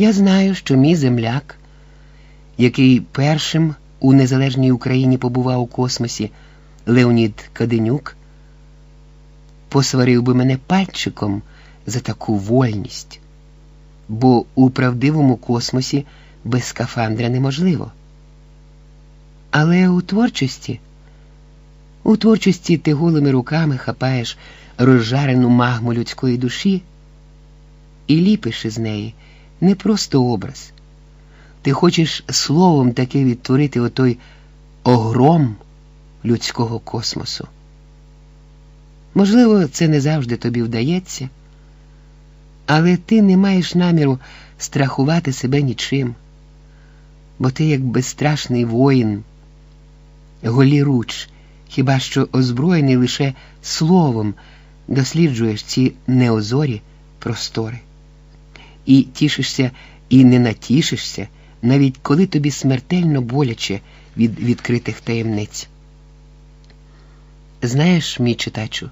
Я знаю, що мій земляк, який першим у незалежній Україні побував у космосі, Леонід Каденюк, посварив би мене пальчиком за таку вольність, бо у правдивому космосі без скафандра неможливо. Але у творчості, у творчості ти голими руками хапаєш розжарену магму людської душі і ліпиш із неї не просто образ. Ти хочеш словом таки відтворити отой огром людського космосу. Можливо, це не завжди тобі вдається, але ти не маєш наміру страхувати себе нічим, бо ти, як безстрашний воїн, голіруч, хіба що озброєний лише словом, досліджуєш ці неозорі простори. І тішишся, і не натішишся, навіть коли тобі смертельно боляче від відкритих таємниць. Знаєш, мій читачу,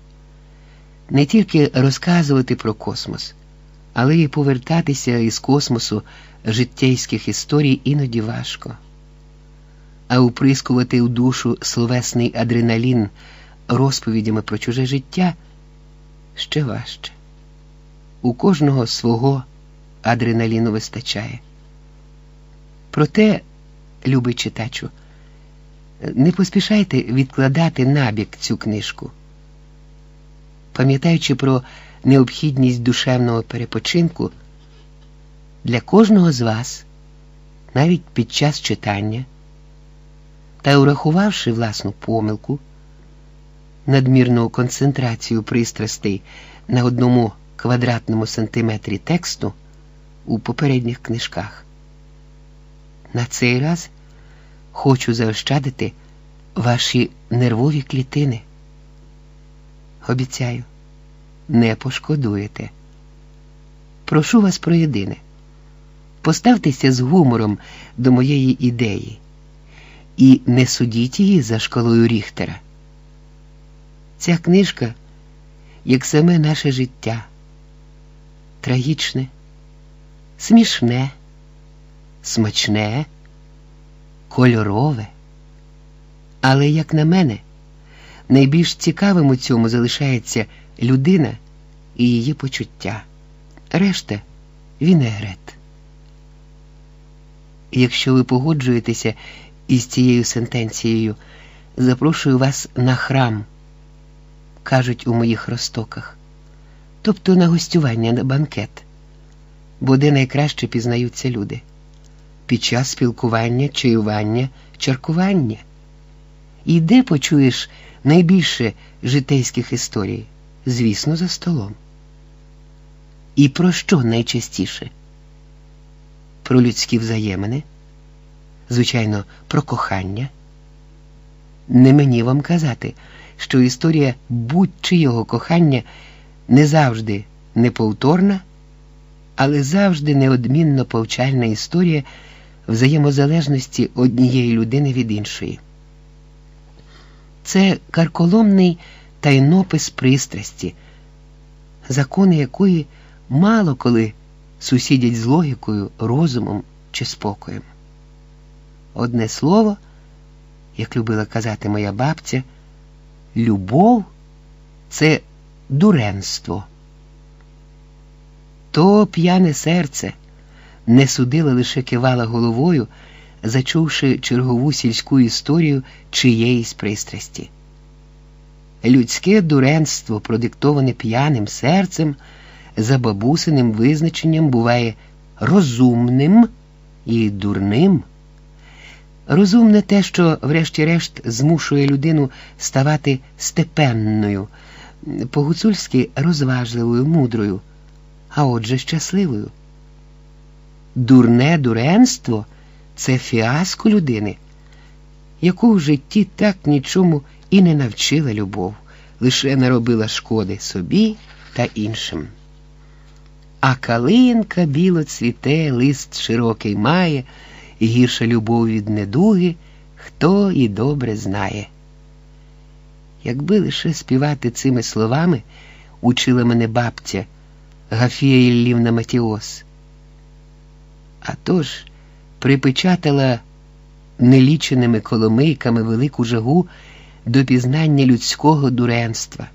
не тільки розказувати про космос, але й повертатися із космосу життєйських історій іноді важко, а уприскувати у душу словесний адреналін розповідями про чуже життя ще важче. У кожного свого адреналіну вистачає. Проте, любий читачу, не поспішайте відкладати набік цю книжку. Пам'ятаючи про необхідність душевного перепочинку, для кожного з вас, навіть під час читання, та урахувавши власну помилку, надмірну концентрацію пристрастей на одному квадратному сантиметрі тексту у попередніх книжках. На цей раз хочу заощадити ваші нервові клітини. Обіцяю, не пошкодуєте. Прошу вас про єдине. Поставтеся з гумором до моєї ідеї і не судіть її за шкалою Ріхтера. Ця книжка, як саме наше життя, трагічне, смішне, смачне, кольорове. Але, як на мене, найбільш цікавим у цьому залишається людина і її почуття. Решта вінегрет. Якщо ви погоджуєтеся із цією сентенцією, запрошую вас на храм, кажуть у моїх ростоках, тобто на гостювання на банкет, бо де найкраще пізнаються люди під час спілкування, чаювання, чаркування. І де почуєш найбільше житейських історій? Звісно, за столом. І про що найчастіше? Про людські взаємини, звичайно, про кохання. Не мені вам казати, що історія будь-чийого кохання не завжди неповторна, але завжди неодмінно повчальна історія взаємозалежності однієї людини від іншої. Це карколомний тайнопис пристрасті, закони якої мало коли сусідять з логікою, розумом чи спокоєм. Одне слово, як любила казати моя бабця, любов це дуренство. То п'яне серце не судила лише кивала головою, зачувши чергову сільську історію чиєїсь пристрасті. Людське дуренство, продиктоване п'яним серцем, за бабусиним визначенням буває розумним і дурним. Розумне те, що, врешті-решт, змушує людину ставати степенною, по-гуцульськи розважливою, мудрою, а отже щасливою. Дурне дуренство це фіаско людини, яку в житті так нічому і не навчила любов, лише наробила шкоди собі та іншим. А калинка біло цвіте, лист широкий має, і гірша любов від недуги, хто і добре знає. Якби лише співати цими словами, учила мене бабця Гафія Іллівна Матіос. А тож припечатала неліченими коломийками велику жагу до пізнання людського дуренства.